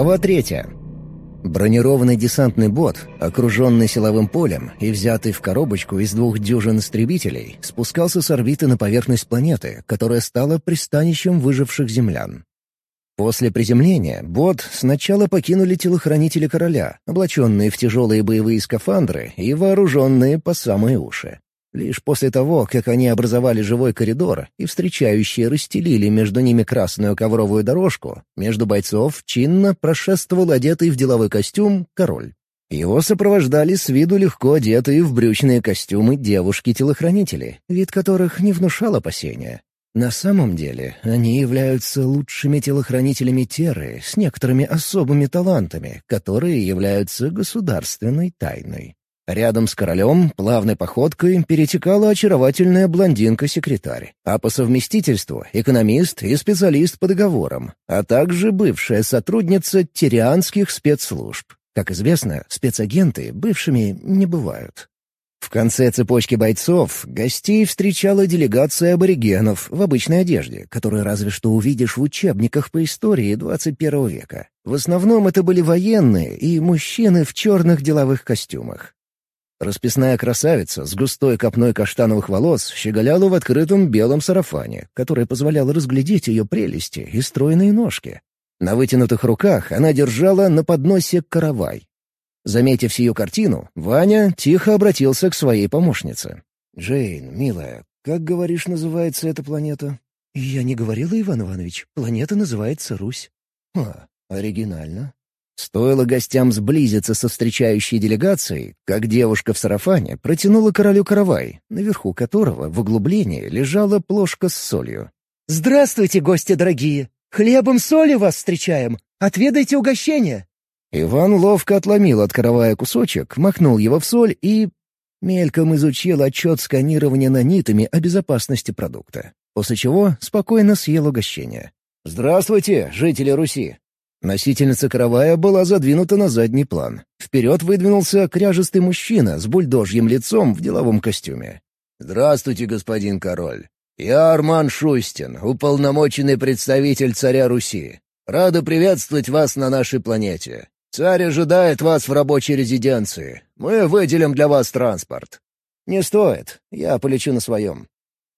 Глава третья. Бронированный десантный бот, окруженный силовым полем и взятый в коробочку из двух дюжин истребителей, спускался с орбиты на поверхность планеты, которая стала пристанищем выживших землян. После приземления бот сначала покинули телохранители короля, облаченные в тяжелые боевые скафандры и вооруженные по самые уши. Лишь после того, как они образовали живой коридор и встречающие расстелили между ними красную ковровую дорожку, между бойцов чинно прошествовал одетый в деловой костюм король. Его сопровождали с виду легко одетые в брючные костюмы девушки-телохранители, вид которых не внушал опасения. На самом деле, они являются лучшими телохранителями Терры с некоторыми особыми талантами, которые являются государственной тайной. Рядом с королем плавной походкой перетекала очаровательная блондинка-секретарь, а по совместительству — экономист и специалист по договорам, а также бывшая сотрудница тирианских спецслужб. Как известно, спецагенты бывшими не бывают. В конце цепочки бойцов гостей встречала делегация аборигенов в обычной одежде, которую разве что увидишь в учебниках по истории 21 века. В основном это были военные и мужчины в черных деловых костюмах. Расписная красавица с густой копной каштановых волос щеголяла в открытом белом сарафане, который позволял разглядеть ее прелести и стройные ножки. На вытянутых руках она держала на подносе каравай. Заметив ее картину, Ваня тихо обратился к своей помощнице. «Джейн, милая, как, говоришь, называется эта планета?» «Я не говорила, Иван Иванович. Планета называется Русь». «А, оригинально. Стоило гостям сблизиться со встречающей делегацией, как девушка в сарафане протянула королю каравай, наверху которого в углублении лежала плошка с солью. «Здравствуйте, гости дорогие! Хлебом соли вас встречаем! Отведайте угощение!» Иван ловко отломил от каравая кусочек, махнул его в соль и... Мельком изучил отчет сканирования нанитами о безопасности продукта, после чего спокойно съел угощение. «Здравствуйте, жители Руси! Носительница каравая была задвинута на задний план. Вперед выдвинулся кряжестый мужчина с бульдожьим лицом в деловом костюме. «Здравствуйте, господин король. Я Арман Шустин, уполномоченный представитель царя Руси. Рада приветствовать вас на нашей планете. Царь ожидает вас в рабочей резиденции. Мы выделим для вас транспорт». «Не стоит. Я полечу на своем».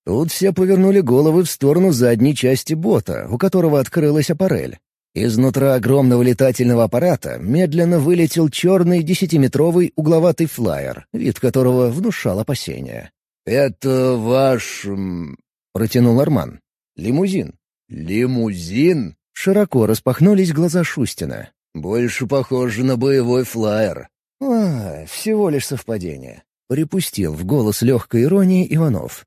Тут все повернули головы в сторону задней части бота, у которого открылась аппарель. Изнутра огромного летательного аппарата медленно вылетел черный десятиметровый угловатый флайер, вид которого внушал опасения. «Это ваш...» — протянул Арман. «Лимузин». «Лимузин?» — широко распахнулись глаза Шустина. «Больше похоже на боевой флайер». «А, всего лишь совпадение», — припустил в голос легкой иронии Иванов.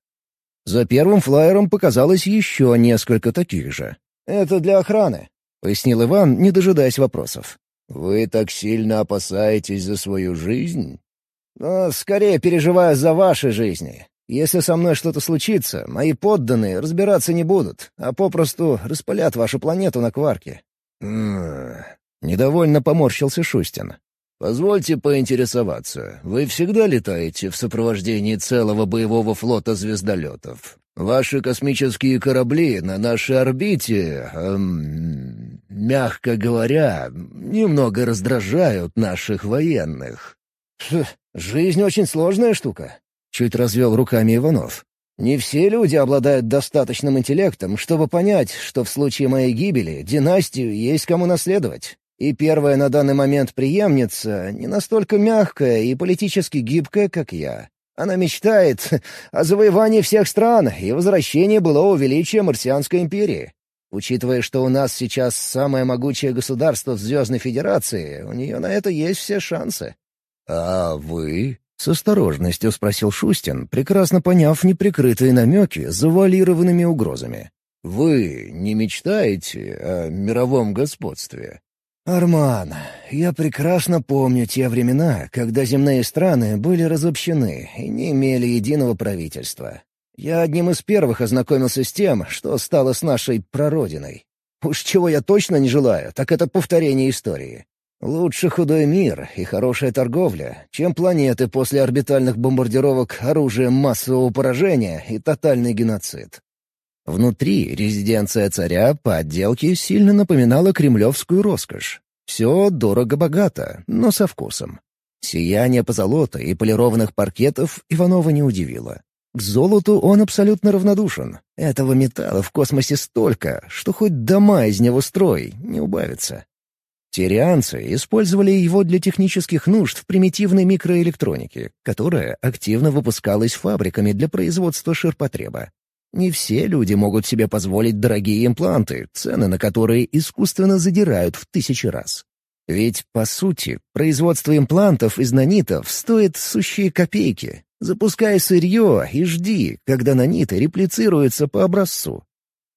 За первым флайером показалось еще несколько таких же. «Это для охраны», пояснил Иван, не дожидаясь вопросов. «Вы так сильно опасаетесь за свою жизнь?» «Но скорее переживаю за ваши жизни. Если со мной что-то случится, мои подданные разбираться не будут, а попросту распылят вашу планету на кварки». «М-м-м...» Недовольно поморщился Шустин. «Позвольте поинтересоваться, вы всегда летаете в сопровождении целого боевого флота звездолетов? Ваши космические корабли на нашей орбите, эм, мягко говоря, немного раздражают наших военных. «Жизнь очень сложная штука», — чуть развел руками Иванов. «Не все люди обладают достаточным интеллектом, чтобы понять, что в случае моей гибели династию есть кому наследовать. И первая на данный момент преемница не настолько мягкая и политически гибкая, как я. Она мечтает о завоевании всех стран и возвращении былого величия Марсианской империи. Учитывая, что у нас сейчас самое могучее государство в Звездной Федерации, у нее на это есть все шансы. «А вы?» — с осторожностью спросил Шустин, прекрасно поняв неприкрытые намеки завуалированными угрозами. «Вы не мечтаете о мировом господстве?» «Арман, я прекрасно помню те времена, когда земные страны были разобщены и не имели единого правительства. Я одним из первых ознакомился с тем, что стало с нашей прародиной. Уж чего я точно не желаю, так это повторение истории. Лучше худой мир и хорошая торговля, чем планеты после орбитальных бомбардировок оружием массового поражения и тотальный геноцид. Внутри резиденция царя по отделке сильно напоминала кремлевскую роскошь. Все дорого-богато, но со вкусом. Сияние позолота и полированных паркетов Иванова не удивило. К золоту он абсолютно равнодушен. Этого металла в космосе столько, что хоть дома из него строй, не убавится. Тирианцы использовали его для технических нужд в примитивной микроэлектронике, которая активно выпускалась фабриками для производства ширпотреба. Не все люди могут себе позволить дорогие импланты, цены на которые искусственно задирают в тысячи раз. Ведь, по сути, производство имплантов из нанитов стоит сущие копейки. Запускай сырье и жди, когда наниты реплицируются по образцу.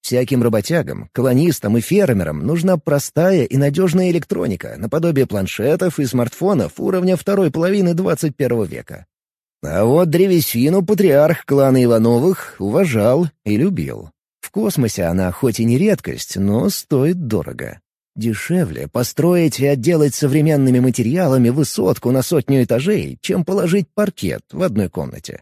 Всяким работягам, колонистам и фермерам нужна простая и надежная электроника, наподобие планшетов и смартфонов уровня второй половины 21 века. А вот древесину патриарх клана Ивановых уважал и любил. В космосе она хоть и не редкость, но стоит дорого. Дешевле построить и отделать современными материалами высотку на сотню этажей, чем положить паркет в одной комнате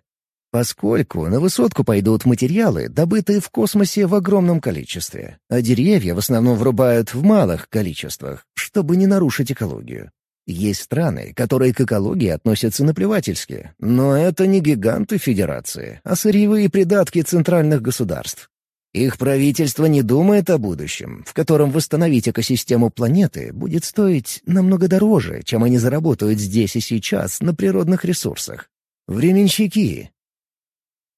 поскольку на высотку пойдут материалы, добытые в космосе в огромном количестве, а деревья в основном врубают в малых количествах, чтобы не нарушить экологию. Есть страны, которые к экологии относятся наплевательски, но это не гиганты Федерации, а сырьевые придатки центральных государств. Их правительство не думает о будущем, в котором восстановить экосистему планеты будет стоить намного дороже, чем они заработают здесь и сейчас на природных ресурсах. Временщики,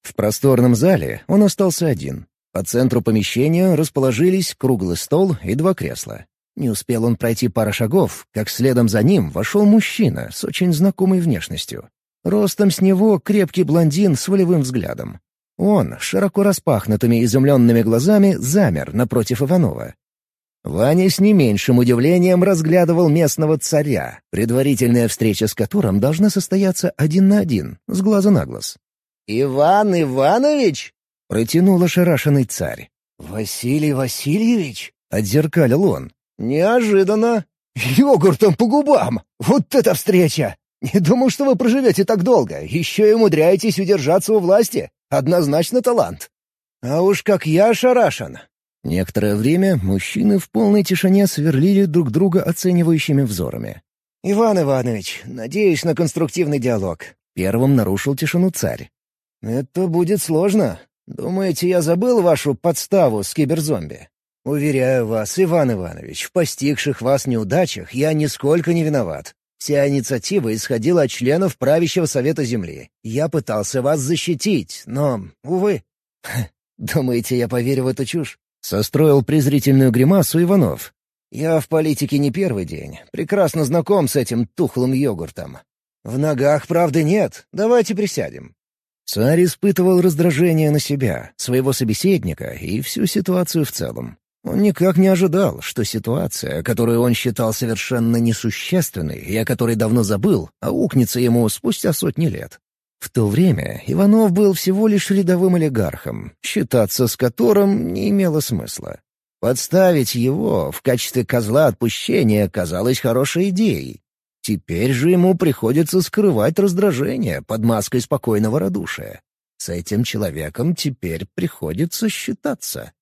в просторном зале он остался один. По центру помещения расположились круглый стол и два кресла. Не успел он пройти пара шагов, как следом за ним вошел мужчина с очень знакомой внешностью. Ростом с него крепкий блондин с волевым взглядом. Он, широко распахнутыми изумленными глазами, замер напротив Иванова. Ваня с не меньшим удивлением разглядывал местного царя, предварительная встреча с которым должна состояться один на один, с глаза на глаз. «Иван Иванович?» — протянул ошарашенный царь. «Василий Васильевич?» — отзеркалил он. «Неожиданно. Йогуртом по губам! Вот это встреча! Не думал, что вы проживете так долго, еще и умудряетесь удержаться у власти. Однозначно талант. А уж как я ошарашен!» Некоторое время мужчины в полной тишине сверлили друг друга оценивающими взорами. «Иван Иванович, надеюсь на конструктивный диалог». Первым нарушил тишину царь. «Это будет сложно. Думаете, я забыл вашу подставу с киберзомби? Уверяю вас, Иван Иванович, в постигших вас неудачах я нисколько не виноват. Вся инициатива исходила от членов правящего совета Земли. Я пытался вас защитить, но, увы. Думаете, я поверю в эту чушь?» Состроил презрительную гримасу Иванов. «Я в политике не первый день. Прекрасно знаком с этим тухлым йогуртом. В ногах правды нет. Давайте присядем. Царь испытывал раздражение на себя, своего собеседника и всю ситуацию в целом. Он никак не ожидал, что ситуация, которую он считал совершенно несущественной и о которой давно забыл, аукнется ему спустя сотни лет. В то время Иванов был всего лишь рядовым олигархом, считаться с которым не имело смысла. Подставить его в качестве козла отпущения казалось хорошей идеей, Теперь же ему приходится скрывать раздражение под маской спокойного радушия. С этим человеком теперь приходится считаться.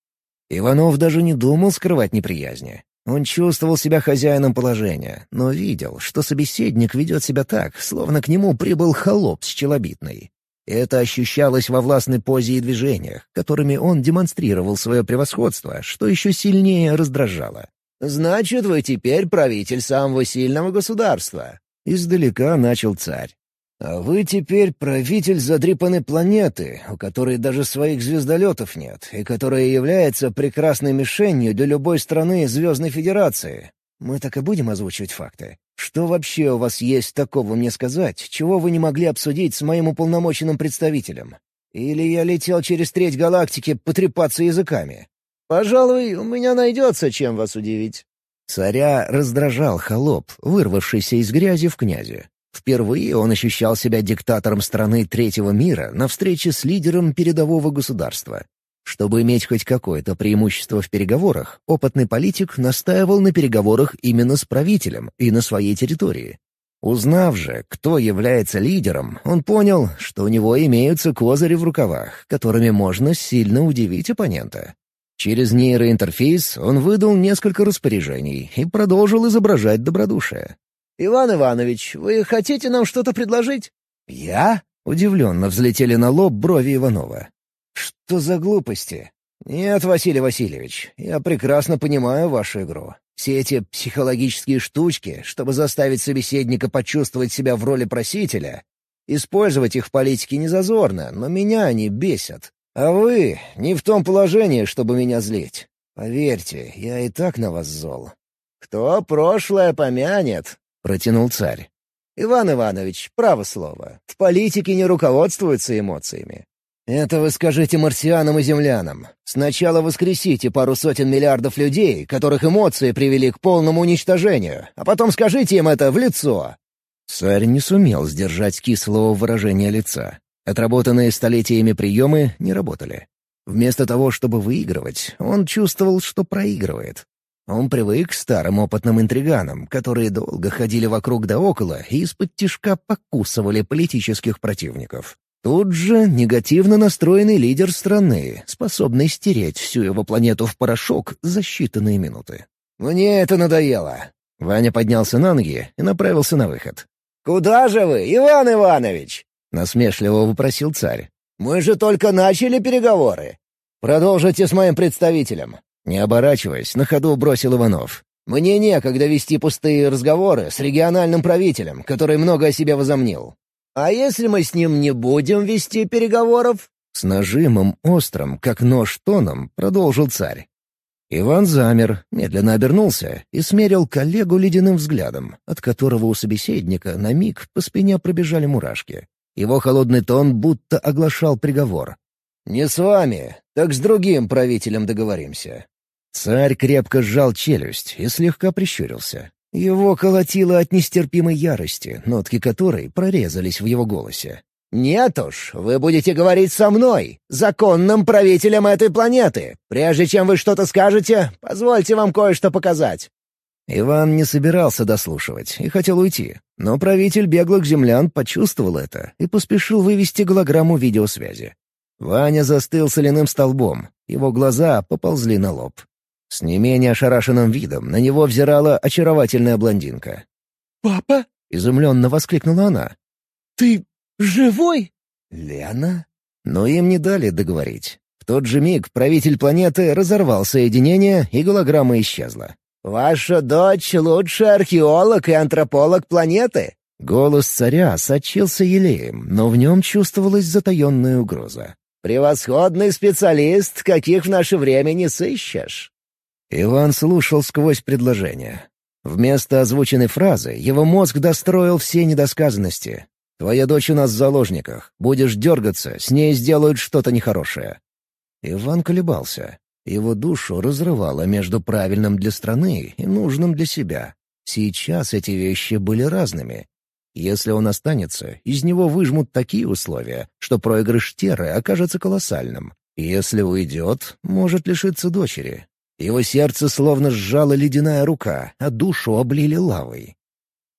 Иванов даже не думал скрывать неприязни. Он чувствовал себя хозяином положения, но видел, что собеседник ведет себя так, словно к нему прибыл холоп с челобитной. Это ощущалось во властной позе и движениях, которыми он демонстрировал свое превосходство, что еще сильнее раздражало. «Значит, вы теперь правитель самого сильного государства», — издалека начал царь. «А вы теперь правитель задрипанной планеты, у которой даже своих звездолетов нет, и которая является прекрасной мишенью для любой страны Звездной Федерации. Мы так и будем озвучивать факты. Что вообще у вас есть такого мне сказать, чего вы не могли обсудить с моим уполномоченным представителем? Или я летел через треть галактики потрепаться языками? Пожалуй, у меня найдется, чем вас удивить». Царя раздражал холоп, вырвавшийся из грязи в князе. Впервые он ощущал себя диктатором страны третьего мира на встрече с лидером передового государства. Чтобы иметь хоть какое-то преимущество в переговорах, опытный политик настаивал на переговорах именно с правителем и на своей территории. Узнав же, кто является лидером, он понял, что у него имеются козыри в рукавах, которыми можно сильно удивить оппонента. Через нейроинтерфейс он выдал несколько распоряжений и продолжил изображать добродушие. «Иван Иванович, вы хотите нам что-то предложить?» «Я?» — удивленно взлетели на лоб брови Иванова. «Что за глупости?» «Нет, Василий Васильевич, я прекрасно понимаю вашу игру. Все эти психологические штучки, чтобы заставить собеседника почувствовать себя в роли просителя, использовать их в политике не но меня они бесят. А вы не в том положении, чтобы меня злить. Поверьте, я и так на вас зол. «Кто прошлое помянет?» — протянул царь. «Иван Иванович, право слово, в политике не руководствуются эмоциями. Это вы скажите марсианам и землянам. Сначала воскресите пару сотен миллиардов людей, которых эмоции привели к полному уничтожению, а потом скажите им это в лицо». Царь не сумел сдержать кислого выражения лица. Отработанные столетиями приемы не работали. Вместо того, чтобы выигрывать, он чувствовал, что проигрывает. Он привык к старым опытным интриганам, которые долго ходили вокруг да около и из-под тишка покусывали политических противников. Тут же негативно настроенный лидер страны, способный стереть всю его планету в порошок за считанные минуты. «Мне это надоело!» Ваня поднялся на ноги и направился на выход. «Куда же вы, Иван Иванович?» — насмешливо вопросил царь. «Мы же только начали переговоры. Продолжите с моим представителем». Не оборачиваясь, на ходу бросил Иванов. «Мне некогда вести пустые разговоры с региональным правителем, который много о себе возомнил. А если мы с ним не будем вести переговоров?» С нажимом острым, как нож тоном, продолжил царь. Иван замер, медленно обернулся и смерил коллегу ледяным взглядом, от которого у собеседника на миг по спине пробежали мурашки. Его холодный тон будто оглашал приговор. «Не с вами, так с другим правителем договоримся». Царь крепко сжал челюсть и слегка прищурился. Его колотило от нестерпимой ярости, нотки которой прорезались в его голосе. «Нет уж, вы будете говорить со мной, законным правителем этой планеты. Прежде чем вы что-то скажете, позвольте вам кое-что показать». Иван не собирался дослушивать и хотел уйти, но правитель беглых землян почувствовал это и поспешил вывести голограмму видеосвязи. Ваня застыл соляным столбом, его глаза поползли на лоб. С не менее ошарашенным видом на него взирала очаровательная блондинка. «Папа?» — изумленно воскликнула она. «Ты живой?» «Лена?» Но им не дали договорить. В тот же миг правитель планеты разорвал соединение, и голограмма исчезла. «Ваша дочь — лучший археолог и антрополог планеты!» Голос царя сочился елеем, но в нем чувствовалась затаенная угроза. «Превосходный специалист, каких в наше время не сыщешь!» Иван слушал сквозь предложение. Вместо озвученной фразы его мозг достроил все недосказанности. «Твоя дочь у нас в заложниках. Будешь дергаться, с ней сделают что-то нехорошее». Иван колебался. Его душу разрывало между правильным для страны и нужным для себя. Сейчас эти вещи были разными. Если он останется, из него выжмут такие условия, что проигрыш Терры окажется колоссальным. Если уйдет, может лишиться дочери. Его сердце словно сжала ледяная рука, а душу облили лавой.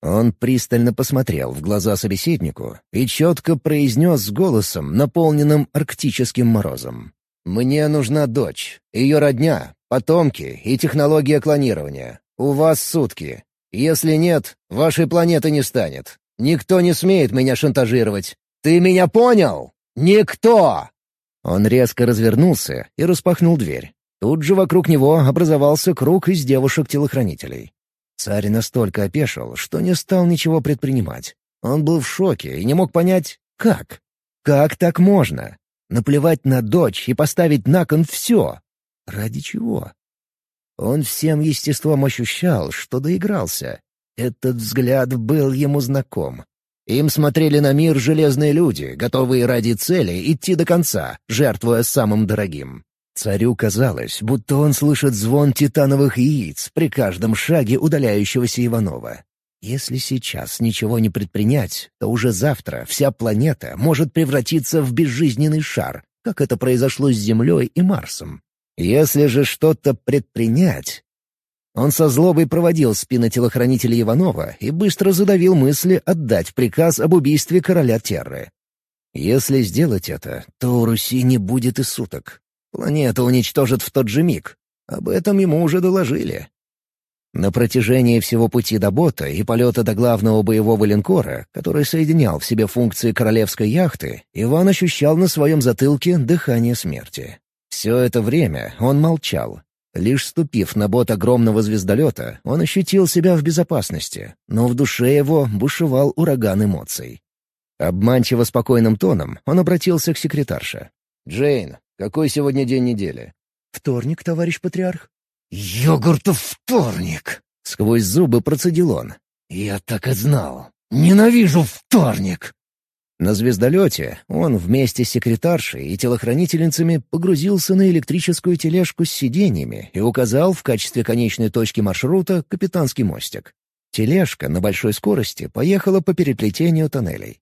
Он пристально посмотрел в глаза собеседнику и четко произнес с голосом, наполненным арктическим морозом. «Мне нужна дочь, ее родня, потомки и технология клонирования. У вас сутки. Если нет, вашей планеты не станет. Никто не смеет меня шантажировать. Ты меня понял? Никто!» Он резко развернулся и распахнул дверь. Тут же вокруг него образовался круг из девушек-телохранителей. Царь настолько опешил, что не стал ничего предпринимать. Он был в шоке и не мог понять, как. Как так можно? Наплевать на дочь и поставить на кон все. Ради чего? Он всем естеством ощущал, что доигрался. Этот взгляд был ему знаком. Им смотрели на мир железные люди, готовые ради цели идти до конца, жертвуя самым дорогим. Царю казалось, будто он слышит звон титановых яиц при каждом шаге удаляющегося Иванова. Если сейчас ничего не предпринять, то уже завтра вся планета может превратиться в безжизненный шар, как это произошло с Землей и Марсом. Если же что-то предпринять... Он со злобой проводил спины телохранителя Иванова и быстро задавил мысли отдать приказ об убийстве короля Терры. Если сделать это, то у Руси не будет и суток. Планету уничтожат в тот же миг. Об этом ему уже доложили. На протяжении всего пути до бота и полета до главного боевого линкора, который соединял в себе функции королевской яхты, Иван ощущал на своем затылке дыхание смерти. Все это время он молчал. Лишь ступив на бот огромного звездолета, он ощутил себя в безопасности, но в душе его бушевал ураган эмоций. Обманчиво спокойным тоном он обратился к секретарше. «Джейн, какой сегодня день недели?» «Вторник, товарищ патриарх». «Йогуртов вторник!» — сквозь зубы процедил он. «Я так и знал. Ненавижу вторник!» На звездолете он вместе с секретаршей и телохранительницами погрузился на электрическую тележку с сиденьями и указал в качестве конечной точки маршрута капитанский мостик. Тележка на большой скорости поехала по переплетению тоннелей.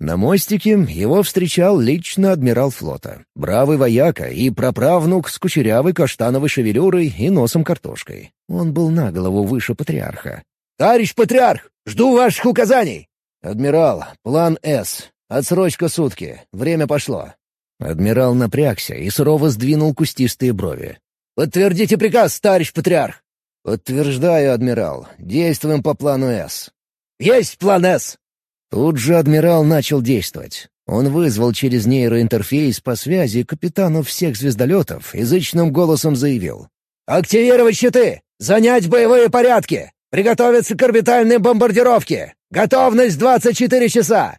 На мостике его встречал лично адмирал флота, бравый вояка и праправнук с кучерявой каштановой шевелюрой и носом картошкой. Он был на голову выше патриарха. «Товарищ патриарх, жду ваших указаний!» «Адмирал, план «С». Отсрочка сутки. Время пошло». Адмирал напрягся и сурово сдвинул кустистые брови. «Подтвердите приказ, товарищ патриарх!» «Подтверждаю, адмирал. Действуем по плану «С». «Есть план «С». Тут же адмирал начал действовать. Он вызвал через нейроинтерфейс по связи капитану всех звездолетов и зычным голосом заявил. «Активировать щиты! Занять боевые порядки! Приготовиться к орбитальной бомбардировке! Готовность 24 часа!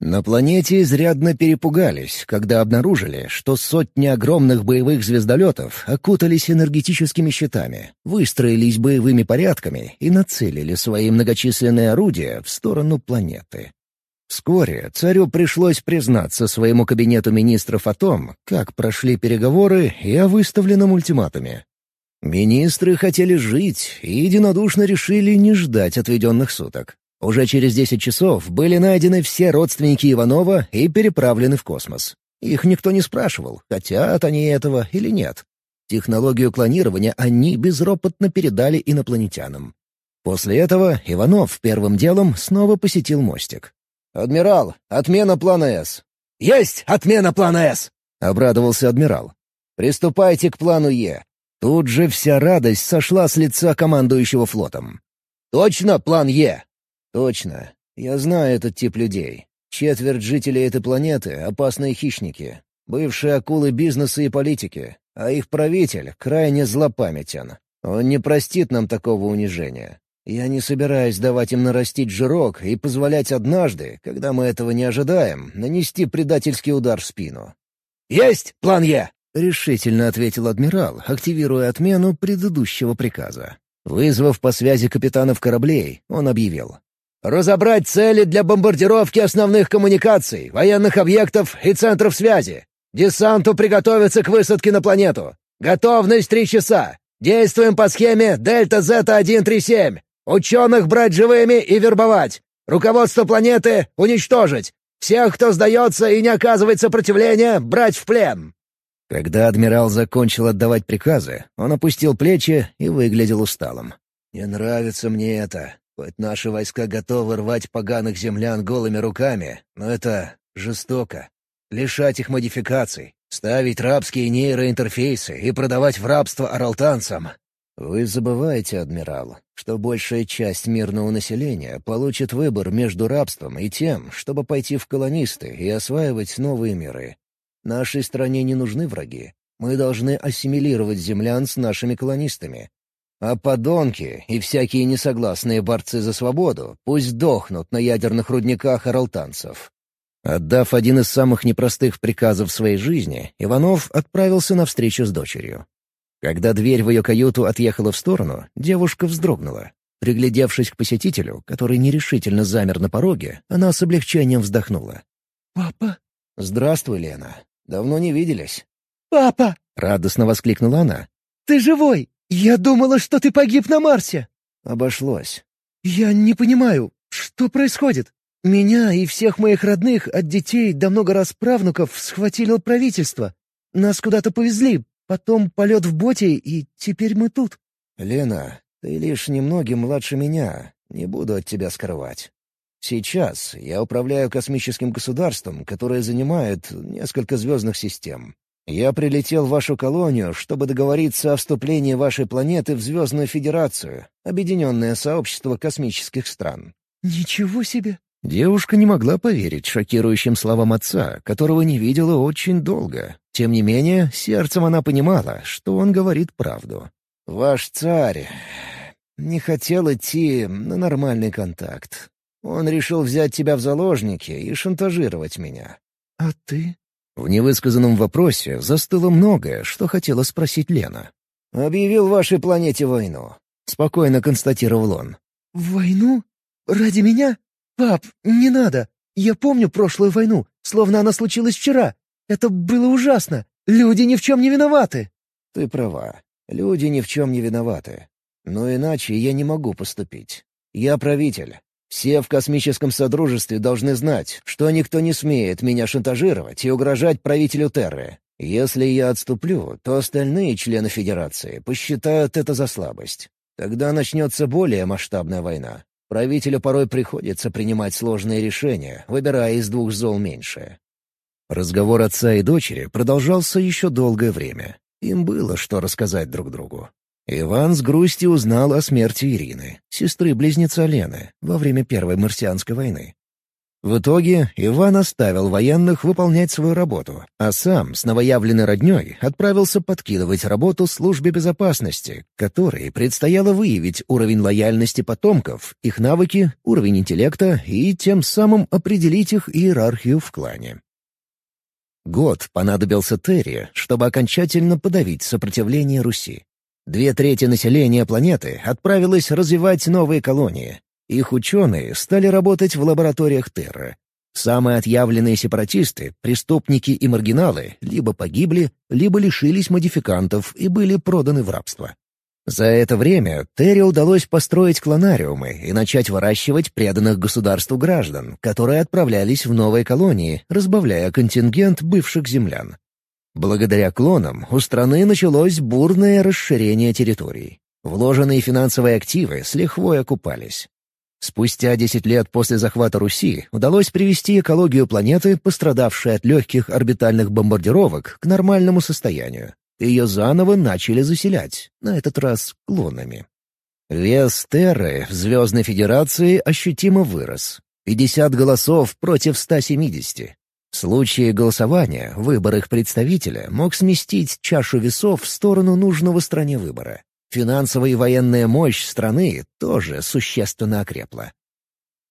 На планете изрядно перепугались, когда обнаружили, что сотни огромных боевых звездолетов окутались энергетическими щитами, выстроились боевыми порядками и нацелили свои многочисленные орудия в сторону планеты. Вскоре царю пришлось признаться своему кабинету министров о том, как прошли переговоры и о выставленном ультиматуме. Министры хотели жить и единодушно решили не ждать отведенных суток. Уже через 10 часов были найдены все родственники Иванова и переправлены в космос. Их никто не спрашивал, хотят они этого или нет. Технологию клонирования они безропотно передали инопланетянам. После этого Иванов первым делом снова посетил мостик. «Адмирал, отмена плана «С». «Есть отмена плана «С»!» — обрадовался адмирал. «Приступайте к плану «Е». Тут же вся радость сошла с лица командующего флотом. «Точно план «Е»?» «Точно. Я знаю этот тип людей. Четверть жителей этой планеты — опасные хищники, бывшие акулы бизнеса и политики, а их правитель крайне злопамятен. Он не простит нам такого унижения. Я не собираюсь давать им нарастить жирок и позволять однажды, когда мы этого не ожидаем, нанести предательский удар в спину». «Есть план Е!» — решительно ответил адмирал, активируя отмену предыдущего приказа. Вызвав по связи капитанов кораблей, он объявил. Разобрать цели для бомбардировки основных коммуникаций, военных объектов и центров связи. Десанту приготовиться к высадке на планету. Готовность три часа. Действуем по схеме Дельта Зета-137. Ученых брать живыми и вербовать. Руководство планеты уничтожить. Всех, кто сдается и не оказывает сопротивления, брать в плен. Когда адмирал закончил отдавать приказы, он опустил плечи и выглядел усталым. «Не нравится мне это. Хоть наши войска готовы рвать поганых землян голыми руками, но это жестоко. Лишать их модификаций, ставить рабские нейроинтерфейсы и продавать в рабство оралтанцам. Вы забываете, адмирал, что большая часть мирного населения получит выбор между рабством и тем, чтобы пойти в колонисты и осваивать новые миры. Нашей стране не нужны враги. Мы должны ассимилировать землян с нашими колонистами, а подонки и всякие несогласные борцы за свободу пусть дохнут на ядерных рудниках оралтанцев. Отдав один из самых непростых приказов своей жизни, Иванов отправился на встречу с дочерью. Когда дверь в ее каюту отъехала в сторону, девушка вздрогнула. Приглядевшись к посетителю, который нерешительно замер на пороге, она с облегчением вздохнула. «Папа?» «Здравствуй, Лена. Давно не виделись». «Папа!» — радостно воскликнула она. «Ты живой! «Я думала, что ты погиб на Марсе!» «Обошлось». «Я не понимаю, что происходит? Меня и всех моих родных, от детей до много раз правнуков, схватило правительство. Нас куда-то повезли, потом полет в боте, и теперь мы тут». «Лена, ты лишь немногим младше меня, не буду от тебя скрывать. Сейчас я управляю космическим государством, которое занимает несколько звездных систем. Я прилетел в вашу колонию, чтобы договориться о вступлении вашей планеты в Звездную Федерацию, Объединенное Сообщество Космических Стран». «Ничего себе!» Девушка не могла поверить шокирующим словам отца, которого не видела очень долго. Тем не менее, сердцем она понимала, что он говорит правду. «Ваш царь не хотел идти на нормальный контакт. Он решил взять тебя в заложники и шантажировать меня». «А ты?» В невысказанном вопросе застыло многое, что хотела спросить Лена. «Объявил вашей планете войну», — спокойно констатировал он. «Войну? Ради меня? Пап, не надо. Я помню прошлую войну, словно она случилась вчера. Это было ужасно. Люди ни в чем не виноваты». «Ты права. Люди ни в чем не виноваты. Но иначе я не могу поступить. Я правитель. Все в космическом содружестве должны знать, что никто не смеет меня шантажировать и угрожать правителю Терры. Если я отступлю, то остальные члены Федерации посчитают это за слабость. Тогда начнется более масштабная война. Правителю порой приходится принимать сложные решения, выбирая из двух зол меньшее. Разговор отца и дочери продолжался еще долгое время. Им было что рассказать друг другу. Иван с грустью узнал о смерти Ирины, сестры-близнеца Лены, во время Первой марсианской войны. В итоге Иван оставил военных выполнять свою работу, а сам с новоявленной роднёй отправился подкидывать работу службе безопасности, которой предстояло выявить уровень лояльности потомков, их навыки, уровень интеллекта и тем самым определить их иерархию в клане. Год понадобился Терри, чтобы окончательно подавить сопротивление Руси. Две трети населения планеты отправилось развивать новые колонии. Их ученые стали работать в лабораториях Терры. Самые отъявленные сепаратисты, преступники и маргиналы либо погибли, либо лишились модификантов и были проданы в рабство. За это время Терри удалось построить клонариумы и начать выращивать преданных государству граждан, которые отправлялись в новые колонии, разбавляя контингент бывших землян. Благодаря клонам у страны началось бурное расширение территорий. Вложенные финансовые активы с лихвой окупались. Спустя 10 лет после захвата Руси удалось привести экологию планеты, пострадавшей от легких орбитальных бомбардировок, к нормальному состоянию. Ее заново начали заселять, на этот раз клонами. Вес Терры в Звездной Федерации ощутимо вырос. 50 голосов против 170. В случае голосования выбор их представителя мог сместить чашу весов в сторону нужного стране выбора. Финансовая и военная мощь страны тоже существенно окрепла.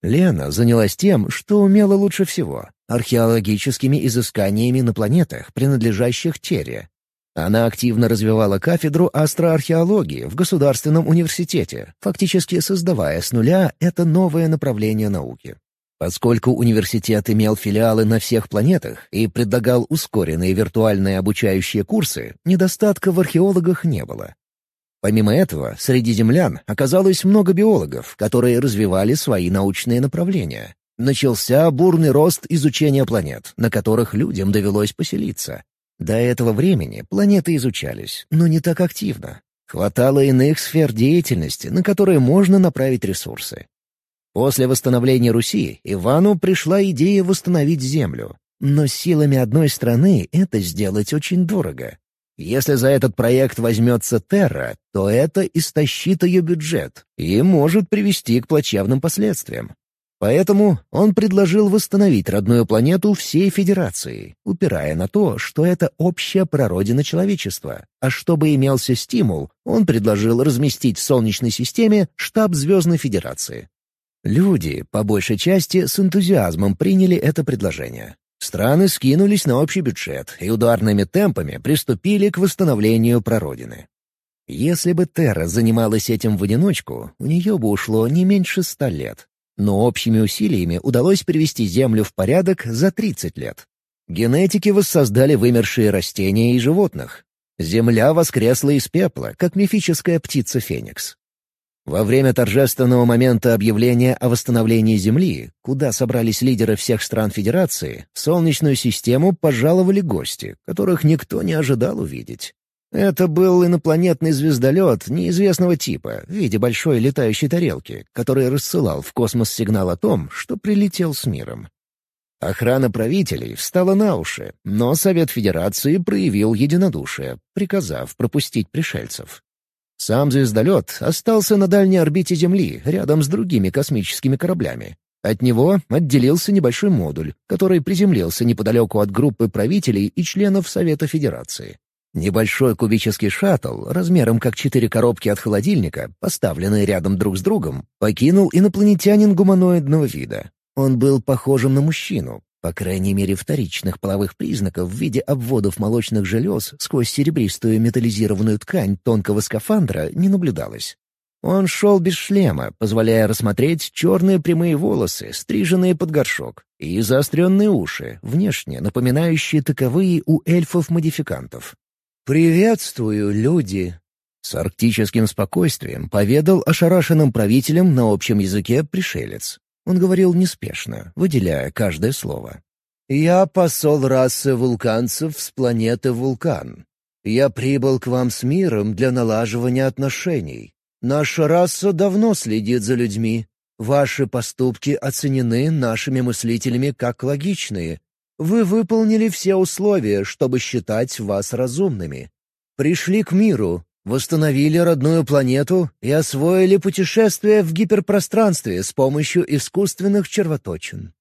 Лена занялась тем, что умела лучше всего — археологическими изысканиями на планетах, принадлежащих Терре. Она активно развивала кафедру астроархеологии в Государственном университете, фактически создавая с нуля это новое направление науки. Поскольку университет имел филиалы на всех планетах и предлагал ускоренные виртуальные обучающие курсы, недостатка в археологах не было. Помимо этого, среди землян оказалось много биологов, которые развивали свои научные направления. Начался бурный рост изучения планет, на которых людям довелось поселиться. До этого времени планеты изучались, но не так активно. Хватало иных сфер деятельности, на которые можно направить ресурсы. После восстановления Руси Ивану пришла идея восстановить землю. Но силами одной страны это сделать очень дорого. Если за этот проект возьмется Терра, то это истощит ее бюджет и может привести к плачевным последствиям. Поэтому он предложил восстановить родную планету всей Федерации, упирая на то, что это общая прародина человечества. А чтобы имелся стимул, он предложил разместить в Солнечной системе штаб Звездной Федерации. Люди, по большей части, с энтузиазмом приняли это предложение. Страны скинулись на общий бюджет и ударными темпами приступили к восстановлению прародины. Если бы Терра занималась этим в одиночку, у нее бы ушло не меньше ста лет. Но общими усилиями удалось привести Землю в порядок за 30 лет. Генетики воссоздали вымершие растения и животных. Земля воскресла из пепла, как мифическая птица Феникс. Во время торжественного момента объявления о восстановлении Земли, куда собрались лидеры всех стран Федерации, в Солнечную систему пожаловали гости, которых никто не ожидал увидеть. Это был инопланетный звездолет неизвестного типа в виде большой летающей тарелки, который рассылал в космос сигнал о том, что прилетел с миром. Охрана правителей встала на уши, но Совет Федерации проявил единодушие, приказав пропустить пришельцев. Сам звездолет остался на дальней орбите Земли, рядом с другими космическими кораблями. От него отделился небольшой модуль, который приземлился неподалеку от группы правителей и членов Совета Федерации. Небольшой кубический шаттл, размером как четыре коробки от холодильника, поставленные рядом друг с другом, покинул инопланетянин гуманоидного вида. Он был похожим на мужчину, по крайней мере вторичных половых признаков в виде обводов молочных желез сквозь серебристую металлизированную ткань тонкого скафандра не наблюдалось. Он шел без шлема, позволяя рассмотреть черные прямые волосы, стриженные под горшок, и заостренные уши, внешне напоминающие таковые у эльфов-модификантов. «Приветствую, люди!» С арктическим спокойствием поведал ошарашенным правителям на общем языке пришелец. Он говорил неспешно, выделяя каждое слово. «Я посол расы вулканцев с планеты Вулкан. Я прибыл к вам с миром для налаживания отношений. Наша раса давно следит за людьми. Ваши поступки оценены нашими мыслителями как логичные. Вы выполнили все условия, чтобы считать вас разумными. Пришли к миру, восстановили родную планету и освоили путешествие в гиперпространстве с помощью искусственных червоточин.